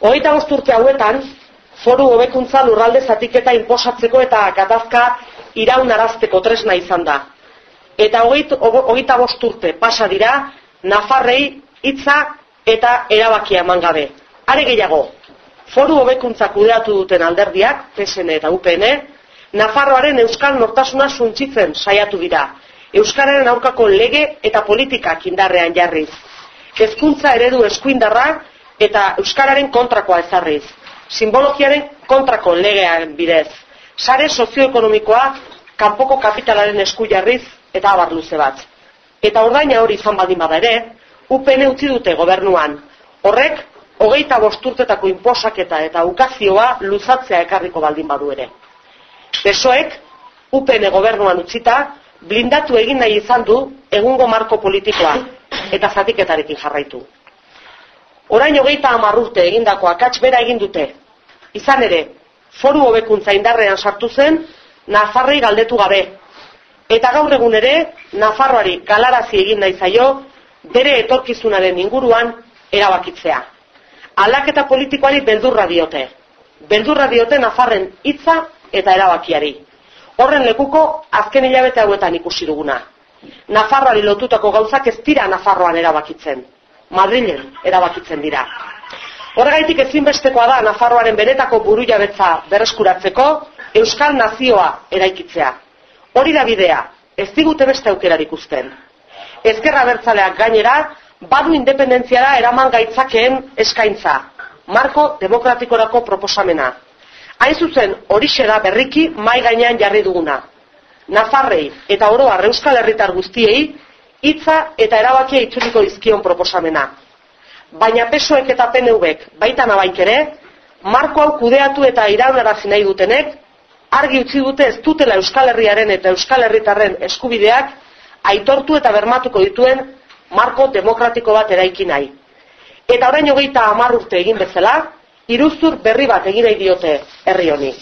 Hogeita urte hauetan, foru hobekuntza lurralde zatiketa inposatzeko eta gatazka iraunarazteko tresna izan da. Eta hogeita urte pasa dira, Nafarrei hitza eta erabakia eman gabe. Are gehiago, foru hobekuntza kudeatu duten alderdiak, PSN eta UPN, Nafarroaren euskal nortasuna suntzitzen saiatu dira. Euskararen aurkako lege eta politikak indarrean jarriz. Hezkuntza eredu eskuindarra eta euskararen kontrakoa ezarriz. Simbologiaren kontrako legean bidez. Sare sozioekonomikoa kanpoko kapitalaren esku jarriz eta abar luze bat. Eta ordaina hori izan baldin bada ere, UPN utzi dute gobernuan. Horrek, hogeita bosturtetako inposaketa eta ukazioa luzatzea ekarriko baldin badu ere. Besoek, UPN gobernuan utzita, blindatu egin nahi izan du egungo marko politikoa eta zatiketarekin jarraitu. Orain hogeita amarrurte egindako akats bera egin dute. Izan ere, foru hobekuntza indarrean sartu zen, Nafarrei galdetu gabe. Eta gaur egun ere, Nafarroari galarazi egin nahi zaio, bere etorkizunaren inguruan erabakitzea. Aldaketa politikoari beldurra diote. Beldurra diote Nafarren hitza eta erabakiari. Horren lekuko azken hilabete hauetan ikusi duguna. Nafarroari lotutako gauzak ez dira Nafarroan erabakitzen. Madrilen erabakitzen dira. Horregaitik ezinbestekoa da Nafarroaren benetako buru jabetza berreskuratzeko Euskal Nazioa eraikitzea. Hori da bidea, ez digute beste aukerarik ikusten. Ezkerra bertzaleak gainera, badu independentziara eraman gaitzakeen eskaintza. Marko demokratikorako proposamena. Hain zuzen, hori da berriki mai gainean jarri duguna. Nafarrei eta oroa Euskal Herritar guztiei hitza eta erabakia itzuliko dizkion proposamena. Baina pesoek eta PNVek baita nabaik ere, marko hau kudeatu eta iraunarazi nahi dutenek, argi utzi dute ez dutela Euskal Herriaren eta Euskal Herritarren eskubideak aitortu eta bermatuko dituen marko demokratiko bat eraiki nahi. Eta orain hogeita hamar urte egin bezala, iruzur berri bat egin nahi diote herri honi.